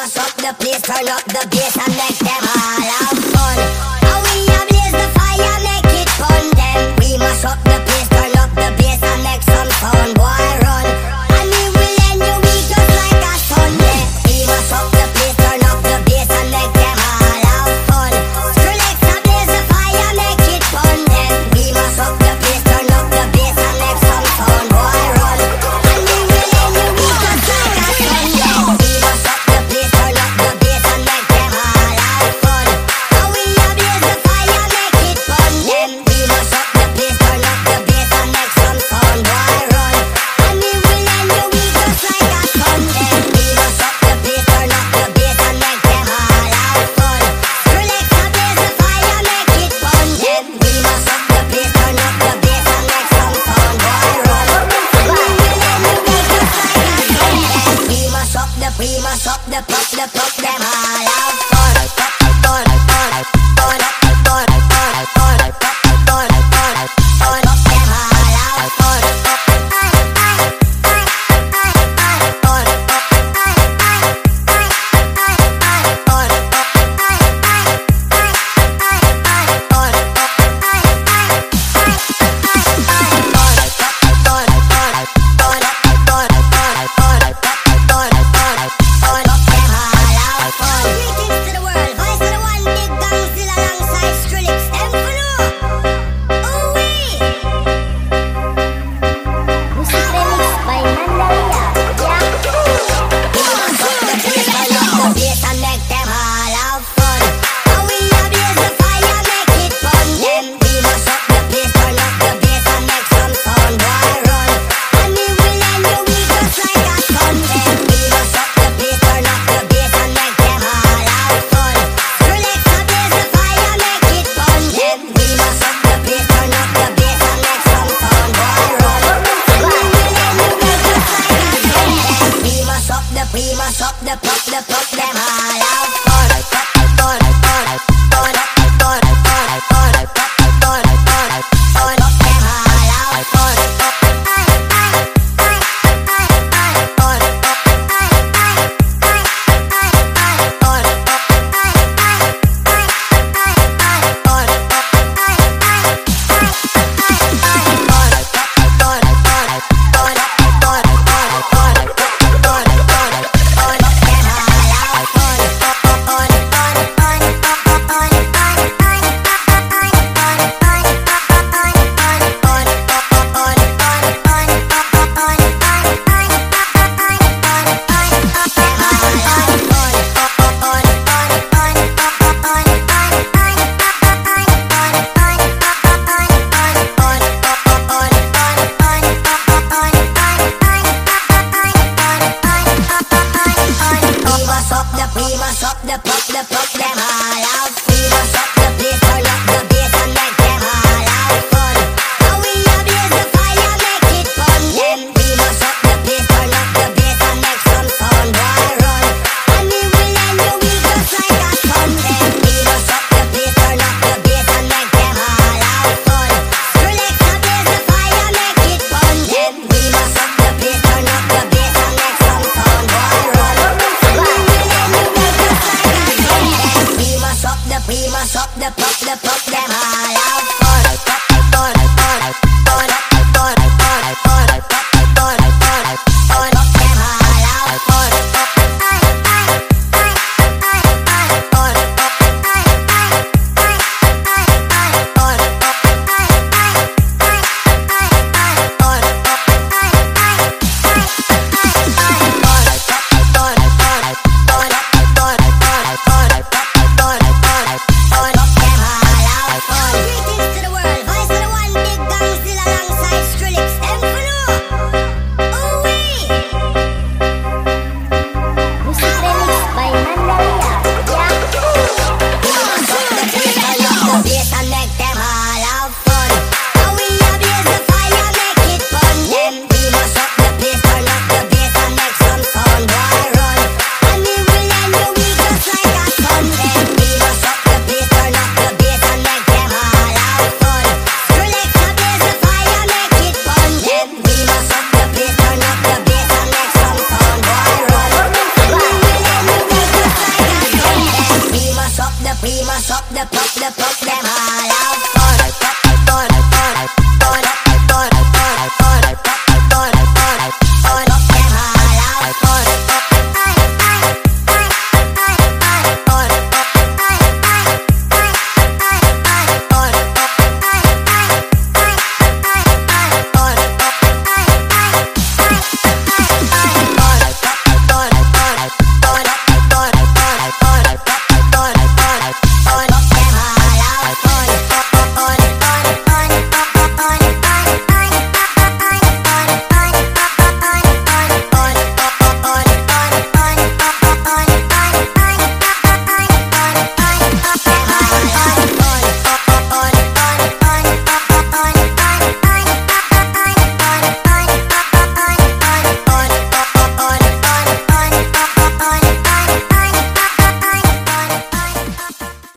Cause up the place, turn up the bass and make them all have fun.